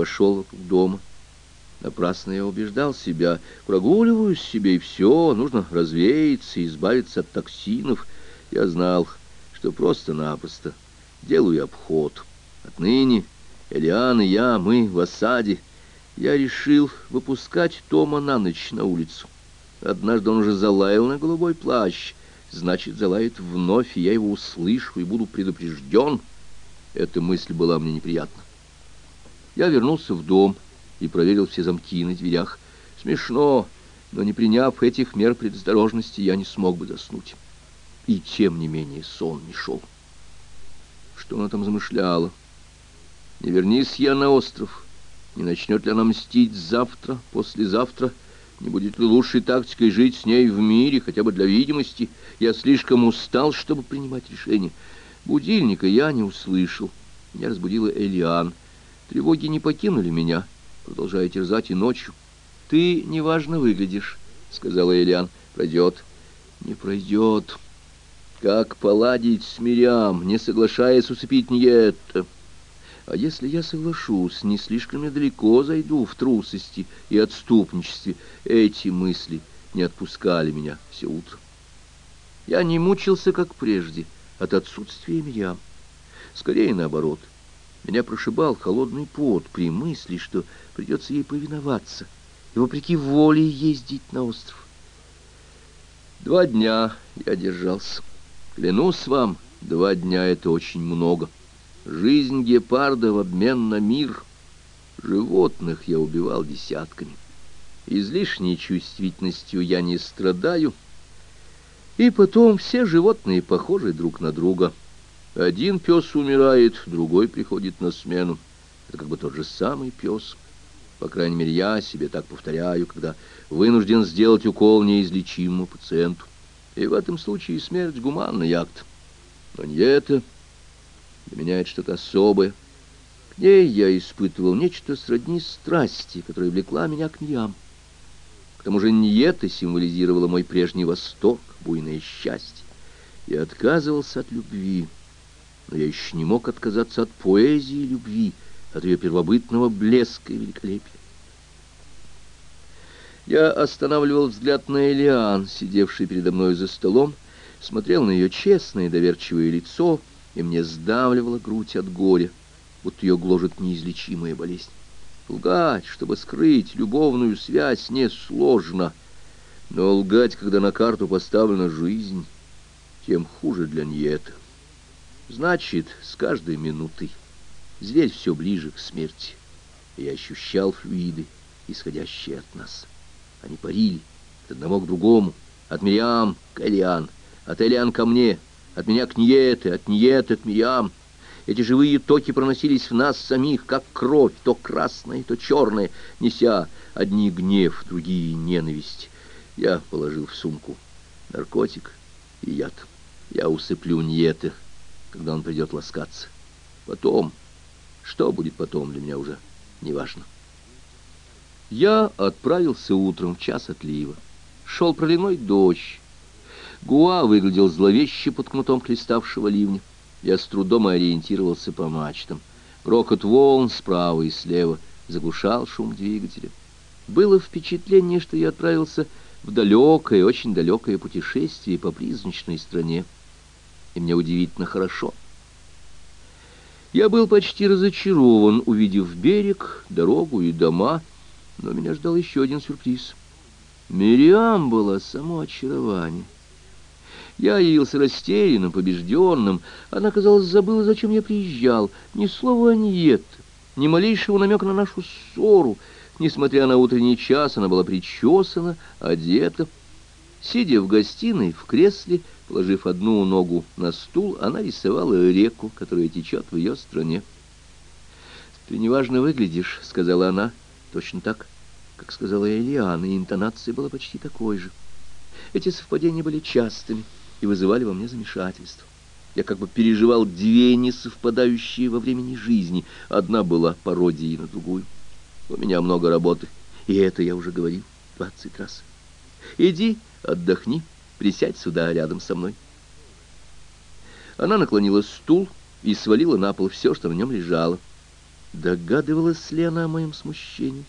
обошел вокруг дома. Напрасно я убеждал себя, прогуливаюсь себе, и все, нужно развеяться, избавиться от токсинов. Я знал, что просто-напросто делаю обход. Отныне Элиан и я, мы в осаде. Я решил выпускать Тома на ночь на улицу. Однажды он уже залаял на голубой плащ. Значит, залает вновь, и я его услышу и буду предупрежден. Эта мысль была мне неприятна. Я вернулся в дом и проверил все замки на дверях. Смешно, но не приняв этих мер предосторожности, я не смог бы заснуть. И тем не менее сон не шел. Что она там замышляла? Не вернись я на остров. Не начнет ли она мстить завтра, послезавтра? Не будет ли лучшей тактикой жить с ней в мире, хотя бы для видимости? Я слишком устал, чтобы принимать решение. Будильника я не услышал. Меня разбудила Элиан. Тревоги не покинули меня, продолжая терзать и ночью. «Ты неважно выглядишь», — сказала Элиан. «Пройдет». «Не пройдет». Как поладить с Мирям, не соглашаясь усыпить Ниетта? А если я соглашусь, не слишком я далеко зайду в трусости и отступничестве? Эти мысли не отпускали меня все утро. Я не мучился, как прежде, от отсутствия Мирям. Скорее наоборот. Меня прошибал холодный пот при мысли, что придется ей повиноваться и, вопреки воле, ездить на остров. Два дня я держался. Клянусь вам, два дня — это очень много. Жизнь гепарда в обмен на мир. Животных я убивал десятками. Излишней чувствительностью я не страдаю. И потом все животные похожи друг на друга. Один пес умирает, другой приходит на смену. Это как бы тот же самый пес. По крайней мере, я себе так повторяю, когда вынужден сделать укол неизлечимому пациенту. И в этом случае смерть — гуманный акт. Но не это. Для меня это что-то особое. К ней я испытывал нечто сродни страсти, которая влекла меня к Миям. К тому же не это символизировало мой прежний восторг, буйное счастье. Я отказывался от любви, но я еще не мог отказаться от поэзии любви, от ее первобытного блеска и великолепия. Я останавливал взгляд на Элиан, сидевший передо мной за столом, смотрел на ее честное и доверчивое лицо, и мне сдавливала грудь от горя, будто ее гложет неизлечимая болезнь. Лгать, чтобы скрыть любовную связь, несложно, но лгать, когда на карту поставлена жизнь, тем хуже для нее это. Значит, с каждой минутой зверь все ближе к смерти. Я ощущал флюиды, исходящие от нас. Они парили от одного к другому, от Мириам к Элиан, от Элиан ко мне, от меня к Ниете, от Ниете к Мириам. Эти живые токи проносились в нас самих, как кровь, то красная, то черная, неся одни гнев, другие ненависть. Я положил в сумку наркотик и яд. Я усыплю Ниете, когда он придет ласкаться. Потом, что будет потом, для меня уже неважно. Я отправился утром в час отлива. Шел проливной дождь. Гуа выглядел зловеще под кнутом хлеставшего ливня. Я с трудом ориентировался по мачтам. Рокот волн справа и слева заглушал шум двигателя. Было впечатление, что я отправился в далекое, очень далекое путешествие по призрачной стране. И мне удивительно хорошо. Я был почти разочарован, увидев берег, дорогу и дома, но меня ждал еще один сюрприз. Мириам была само очарование. Я явился растерянным, побежденным. Она, казалось, забыла, зачем я приезжал. Ни слова нет, ни малейшего намека на нашу ссору. Несмотря на утренний час, она была причесана, одета. Сидя в гостиной, в кресле, положив одну ногу на стул, она рисовала реку, которая течет в ее стране. «Ты неважно выглядишь», — сказала она, — «точно так, как сказала Элиана, и интонация была почти такой же. Эти совпадения были частыми и вызывали во мне замешательство. Я как бы переживал две несовпадающие во времени жизни. Одна была пародией на другую. У меня много работы, и это я уже говорил двадцать раз. Иди, отдохни, присядь сюда рядом со мной. Она наклонила стул и свалила на пол все, что в нем лежало. Догадывалась ли она о моем смущении?